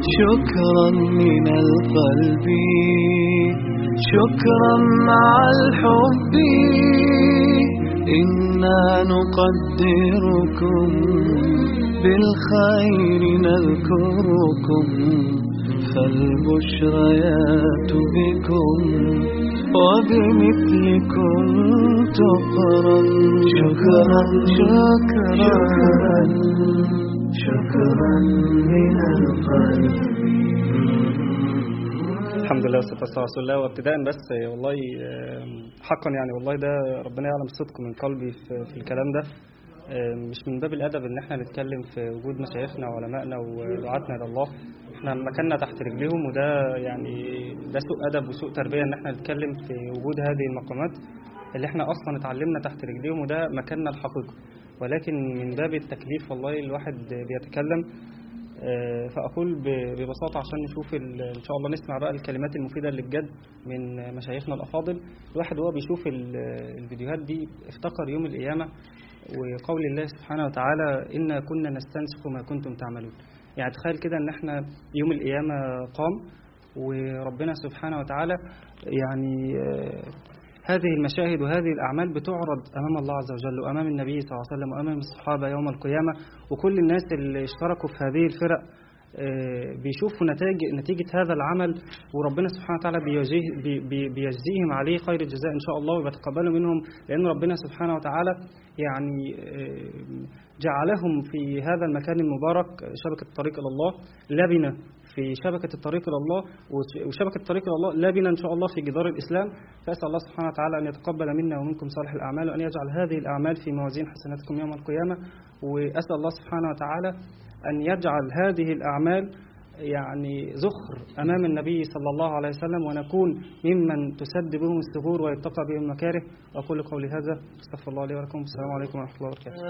شكرا من القلب شكرا مع الحب. إنا نقدركم بالخير نذكركم فالبشريات بكم. وبمثلكم تقرا شكرا شكرا شكرا. الحمد لله والصلاة والسلام على رسول الله وابتداء بس والله حقا يعني والله ده ربنا يعلم الصدق من قلبي في, في الكلام ده. مش من باب الأدب إن إحنا نتكلم في وجود مشايخنا وعلمائنا ودعاتنا إلى الله. إحنا مكاننا تحت رجليهم وده يعني ده سوء أدب وسوء تربية إن إحنا نتكلم في وجود هذه المقامات اللي إحنا أصلا اتعلمنا تحت رجليهم وده مكاننا الحقيقي. ولكن من باب التكليف والله الواحد بيتكلم فأقول ببساطة عشان نشوف إن شاء الله نسمع بقى الكلمات المفيدة اللي بجد من مشايخنا الأفاضل. الواحد وهو بيشوف الفيديوهات دي افتكر يوم القيامة وقول الله سبحانه وتعالى إنا كنا نستنسخ ما كنتم تعملون. يعني تخيل كده إن إحنا يوم القيامة قام وربنا سبحانه وتعالى يعني هذه المشاهد وهذه الأعمال بتعرض أمام الله عز وجل وأمام النبي صلى الله عليه وسلم وأمام الصحابة يوم القيامة وكل الناس اللي اشتركوا في هذه الفرق بيشوفوا نتائج نتيجة هذا العمل وربنا سبحانه وتعالى بيجزيهم عليه خير الجزاء إن شاء الله وبيتقبلوا منهم لأن ربنا سبحانه وتعالى يعني جعلهم في هذا المكان المبارك شبكة الطريق إلى الله لبنة. في شبكة الطريق إلى الله وشبكة الطريق إلى الله لبنة إن شاء الله في جدار الإسلام. فأسأل الله سبحانه وتعالى أن يتقبل منا ومنكم صالح الأعمال وأن يجعل هذه الأعمال في موازين حسناتكم يوم القيامة. وأسأل الله سبحانه وتعالى أن يجعل هذه الأعمال يعني زخر أمام النبي صلى الله عليه وسلم ونكون ممن تسد بهم الثغور ويتقى بهم المكاره أقول قولي هذا أستغفر الله لي ولكم. السلام عليكم ورحمة الله وبركاته.